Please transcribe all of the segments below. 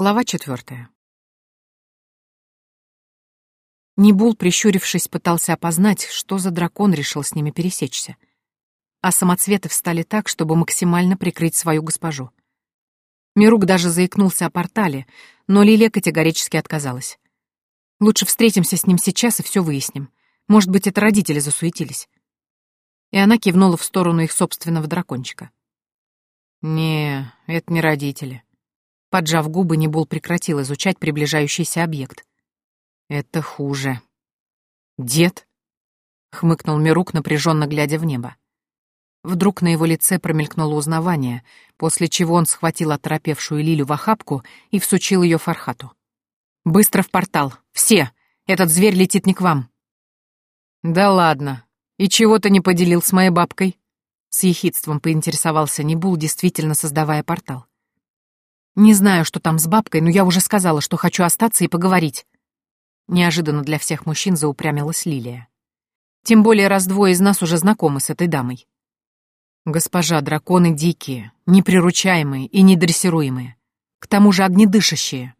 Глава четвертая. Небул, прищурившись, пытался опознать, что за дракон решил с ними пересечься. А самоцветы встали так, чтобы максимально прикрыть свою госпожу. Мирук даже заикнулся о портале, но Лилия категорически отказалась. «Лучше встретимся с ним сейчас и все выясним. Может быть, это родители засуетились». И она кивнула в сторону их собственного дракончика. «Не, это не родители», Поджав губы, Небул прекратил изучать приближающийся объект. «Это хуже». «Дед?» — хмыкнул Мирук, напряженно глядя в небо. Вдруг на его лице промелькнуло узнавание, после чего он схватил оторопевшую Лилю в охапку и всучил ее Фархату. «Быстро в портал! Все! Этот зверь летит не к вам!» «Да ладно! И чего ты не поделил с моей бабкой?» С ехидством поинтересовался Небул, действительно создавая портал. Не знаю, что там с бабкой, но я уже сказала, что хочу остаться и поговорить. Неожиданно для всех мужчин заупрямилась Лилия. Тем более, раз двое из нас уже знакомы с этой дамой. Госпожа, драконы дикие, неприручаемые и недрессируемые. К тому же огнедышащие.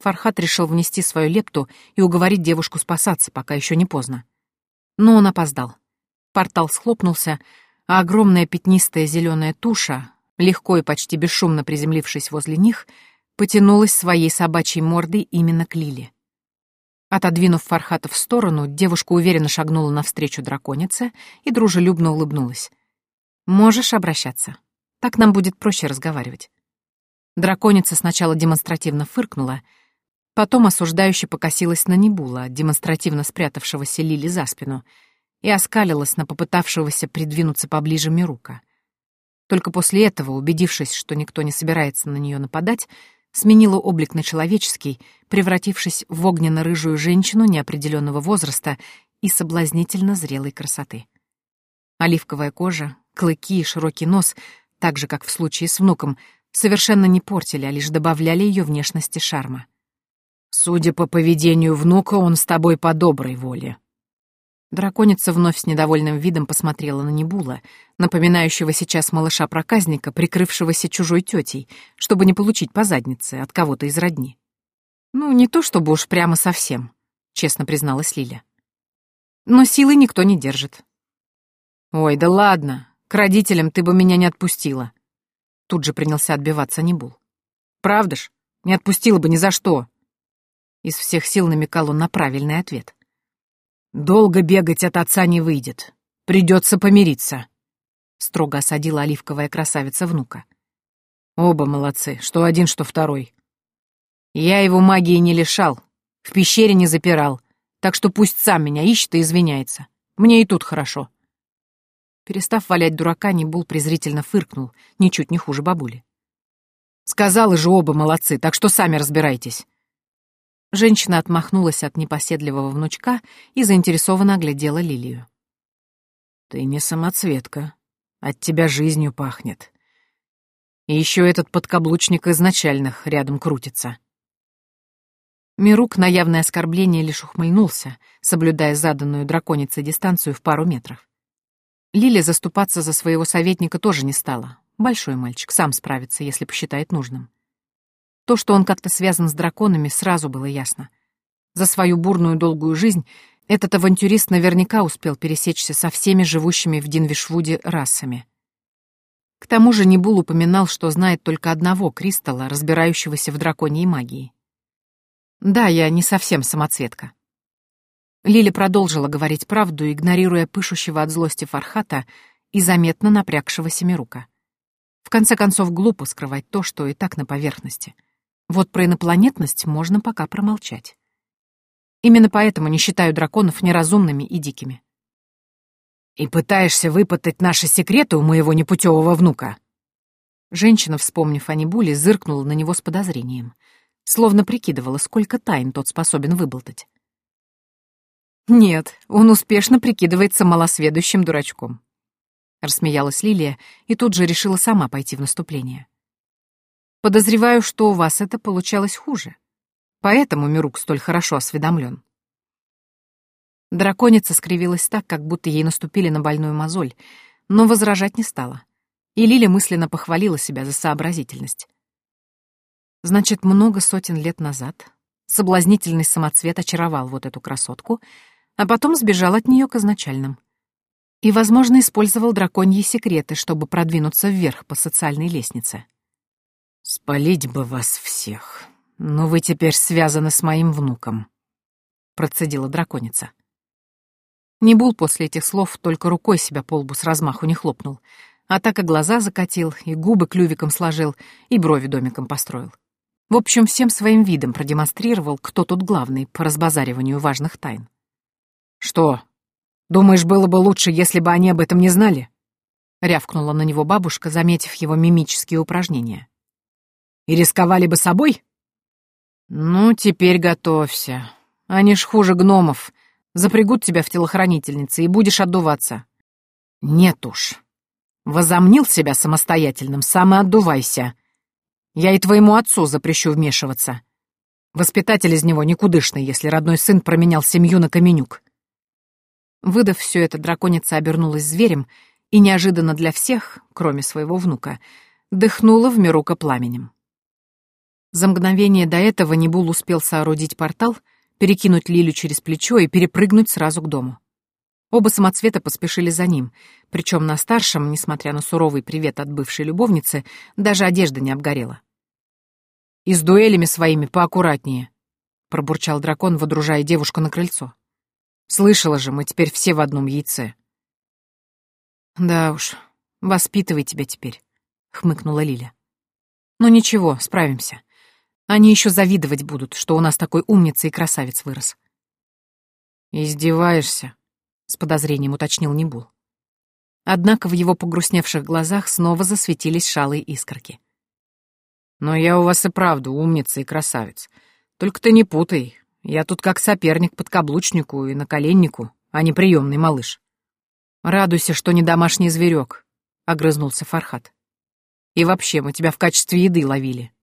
Фархат решил внести свою лепту и уговорить девушку спасаться, пока еще не поздно. Но он опоздал. Портал схлопнулся, а огромная пятнистая зеленая туша, легко и почти бесшумно приземлившись возле них, потянулась своей собачьей мордой именно к Лиле. Отодвинув Фархата в сторону, девушка уверенно шагнула навстречу драконице и дружелюбно улыбнулась. «Можешь обращаться. Так нам будет проще разговаривать». Драконица сначала демонстративно фыркнула, потом осуждающе покосилась на Небула, демонстративно спрятавшегося Лили за спину, и оскалилась на попытавшегося придвинуться поближе Мирука — только после этого, убедившись, что никто не собирается на нее нападать, сменила облик на человеческий, превратившись в огненно-рыжую женщину неопределенного возраста и соблазнительно зрелой красоты. Оливковая кожа, клыки и широкий нос, так же, как в случае с внуком, совершенно не портили, а лишь добавляли ее внешности шарма. «Судя по поведению внука, он с тобой по доброй воле», Драконица вновь с недовольным видом посмотрела на Небула, напоминающего сейчас малыша-проказника, прикрывшегося чужой тетей, чтобы не получить по заднице от кого-то из родни. «Ну, не то чтобы уж прямо совсем», — честно призналась Лиля. «Но силы никто не держит». «Ой, да ладно, к родителям ты бы меня не отпустила». Тут же принялся отбиваться Небул. «Правда ж? Не отпустила бы ни за что». Из всех сил намекал он на правильный ответ. «Долго бегать от отца не выйдет. Придется помириться», — строго осадила оливковая красавица внука. «Оба молодцы, что один, что второй. Я его магии не лишал, в пещере не запирал, так что пусть сам меня ищет и извиняется. Мне и тут хорошо». Перестав валять дурака, Небул презрительно фыркнул, ничуть не хуже бабули. «Сказала же оба молодцы, так что сами разбирайтесь. Женщина отмахнулась от непоседливого внучка и заинтересованно оглядела Лилию. «Ты не самоцветка. От тебя жизнью пахнет. И еще этот подкаблучник изначальных рядом крутится». Мирук на явное оскорбление лишь ухмыльнулся, соблюдая заданную драконицей дистанцию в пару метров. Лиля заступаться за своего советника тоже не стала. Большой мальчик, сам справится, если посчитает нужным. То, что он как-то связан с драконами, сразу было ясно. За свою бурную долгую жизнь этот авантюрист наверняка успел пересечься со всеми живущими в Динвишвуде расами. К тому же Небул упоминал, что знает только одного Кристалла, разбирающегося в драконьей магии. «Да, я не совсем самоцветка». Лиля продолжила говорить правду, игнорируя пышущего от злости Фархата и заметно напрягшегося Мирука. В конце концов, глупо скрывать то, что и так на поверхности — вот про инопланетность можно пока промолчать. Именно поэтому не считаю драконов неразумными и дикими. «И пытаешься выпытать наши секреты у моего непутевого внука?» Женщина, вспомнив о Небуле, зыркнула на него с подозрением, словно прикидывала, сколько тайн тот способен выболтать. «Нет, он успешно прикидывается малосведущим дурачком», — рассмеялась Лилия и тут же решила сама пойти в наступление. Подозреваю, что у вас это получалось хуже. Поэтому Мирук столь хорошо осведомлен. Драконица скривилась так, как будто ей наступили на больную мозоль, но возражать не стала. И Лиля мысленно похвалила себя за сообразительность. Значит, много сотен лет назад соблазнительный самоцвет очаровал вот эту красотку, а потом сбежал от нее к изначальным. И, возможно, использовал драконьи секреты, чтобы продвинуться вверх по социальной лестнице. «Спалить бы вас всех, но вы теперь связаны с моим внуком», — процедила драконица. Небул после этих слов только рукой себя по лбу с размаху не хлопнул, а так и глаза закатил, и губы клювиком сложил, и брови домиком построил. В общем, всем своим видом продемонстрировал, кто тут главный по разбазариванию важных тайн. «Что? Думаешь, было бы лучше, если бы они об этом не знали?» Рявкнула на него бабушка, заметив его мимические упражнения. «И рисковали бы собой?» «Ну, теперь готовься. Они ж хуже гномов. Запрягут тебя в телохранительницы и будешь отдуваться. Нет уж. Возомнил себя самостоятельным, сам и отдувайся. Я и твоему отцу запрещу вмешиваться. Воспитатель из него никудышный, если родной сын променял семью на каменюк. Выдав все это, драконица обернулась зверем и неожиданно для всех, кроме своего внука, дыхнула в Мирука пламенем. За мгновение до этого Небул успел соорудить портал — перекинуть Лилю через плечо и перепрыгнуть сразу к дому. Оба самоцвета поспешили за ним, причем на старшем, несмотря на суровый привет от бывшей любовницы, даже одежда не обгорела. «И с дуэлями своими поаккуратнее», — пробурчал дракон, водружая девушку на крыльцо. «Слышала же, мы теперь все в одном яйце». «Да уж, воспитывай тебя теперь», — хмыкнула Лиля. «Но «Ну ничего, справимся. Они еще завидовать будут, что у нас такой умница и красавец вырос. «Издеваешься?» — с подозрением уточнил Небул. Однако в его погрустневших глазах снова засветились шалые искорки. «Но я у вас и правда умница и красавец. Только ты не путай. Я тут как соперник подкаблучнику и наколеннику, а не приемный малыш». «Радуйся, что не домашний зверек», — огрызнулся Фархат. «И вообще, мы тебя в качестве еды ловили».